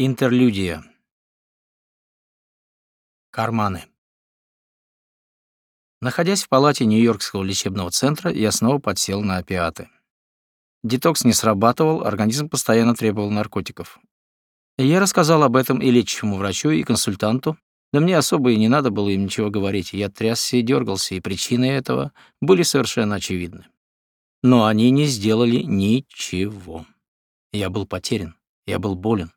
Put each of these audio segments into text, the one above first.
Интерлюдия. Карманы. Находясь в палате Нью-Йоркского лечебного центра, я снова подсел на опиаты. Детокс не срабатывал, организм постоянно требовал наркотиков. Я рассказал об этом и лечащему врачу, и консультанту, да мне особо и не надо было им ничего говорить. Я трясся и дергался, и причины этого были совершенно очевидны. Но они не сделали ничего. Я был потерян, я был болен.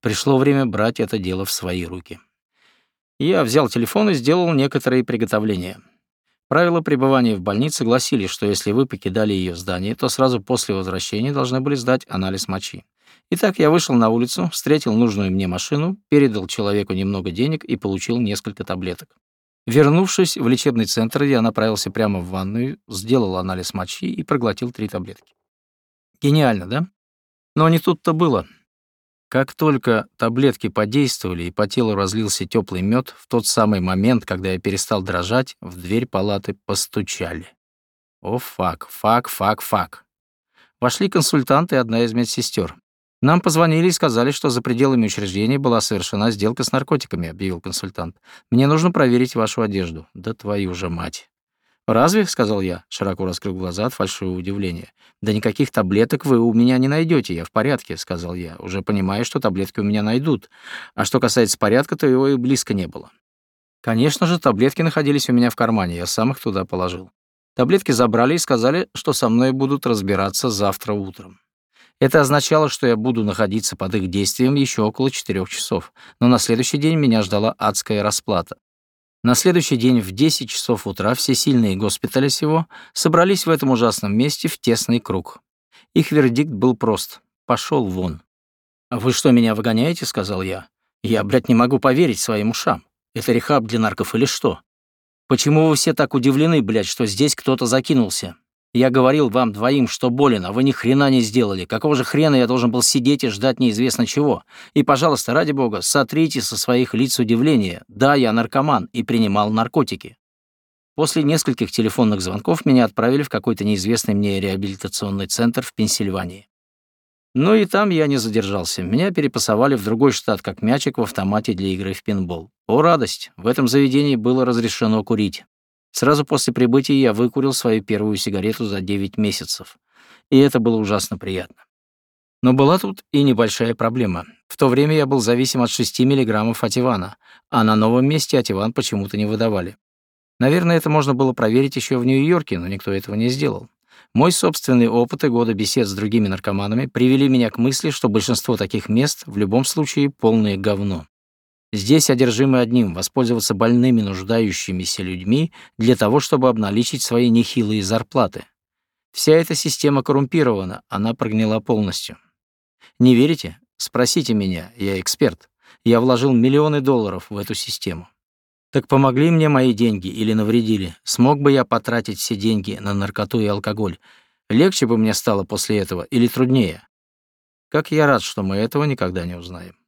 Пришло время брать это дело в свои руки. Я взял телефон и сделал некоторые приготовления. Правила пребывания в больнице гласили, что если вы покидали ее здание, то сразу после возвращения должны были сдать анализ мочи. Итак, я вышел на улицу, встретил нужную мне машину, передал человеку немного денег и получил несколько таблеток. Вернувшись в лечебный центр, я направился прямо в ванную, сделал анализ мочи и проглотил три таблетки. Гениально, да? Но не тут-то было. Как только таблетки подействовали и по телу разлился теплый мед, в тот самый момент, когда я перестал дрожать, в дверь палаты постучали. О, fuck, fuck, fuck, fuck. Вошли консультанты и одна из медсестер. Нам позвонили и сказали, что за пределами учреждения была совершена сделка с наркотиками, объявил консультант. Мне нужно проверить вашу одежду. Да твою же мать. «Разве?» — сказал я, широко раскрыл глаза от фальшивого удивления. «Да никаких таблеток вы у меня не найдете, я в порядке», — сказал я, уже понимая, что таблетки у меня найдут. А что касается порядка, то его и близко не было. Конечно же, таблетки находились у меня в кармане, я сам их туда положил. Таблетки забрали и сказали, что со мной будут разбираться завтра утром. Это означало, что я буду находиться под их действием еще около четырех часов, но на следующий день меня ждала адская расплата. На следующий день в 10 часов утра все сильные госпитали сего собрались в этом ужасном месте в тесный круг. Их вердикт был прост — пошел вон. «А «Вы что, меня выгоняете?» — сказал я. «Я, блядь, не могу поверить своим ушам. Это рехаб для нарков или что? Почему вы все так удивлены, блядь, что здесь кто-то закинулся? Я говорил вам двоим, что болен, а вы ни хрена не сделали. Какого же хрена я должен был сидеть и ждать неизвестно чего? И, пожалуйста, ради бога, сотрите со своих лиц удивление. Да, я наркоман и принимал наркотики. После нескольких телефонных звонков меня отправили в какой-то неизвестный мне реабилитационный центр в Пенсильвании. Но и там я не задержался. Меня перепасовали в другой штат, как мячик в автомате для игры в пинбол. О, радость! В этом заведении было разрешено курить. Сразу после прибытия я выкурил свою первую сигарету за 9 месяцев. И это было ужасно приятно. Но была тут и небольшая проблема. В то время я был зависим от 6 миллиграммов ативана, а на новом месте ативан почему-то не выдавали. Наверное, это можно было проверить еще в Нью-Йорке, но никто этого не сделал. Мой собственный опыт и годы бесед с другими наркоманами привели меня к мысли, что большинство таких мест в любом случае полное говно. Здесь одержимы одним — воспользоваться больными, нуждающимися людьми для того, чтобы обналичить свои нехилые зарплаты. Вся эта система коррумпирована, она прогнила полностью. Не верите? Спросите меня, я эксперт. Я вложил миллионы долларов в эту систему. Так помогли мне мои деньги или навредили? Смог бы я потратить все деньги на наркоту и алкоголь? Легче бы мне стало после этого или труднее? Как я рад, что мы этого никогда не узнаем.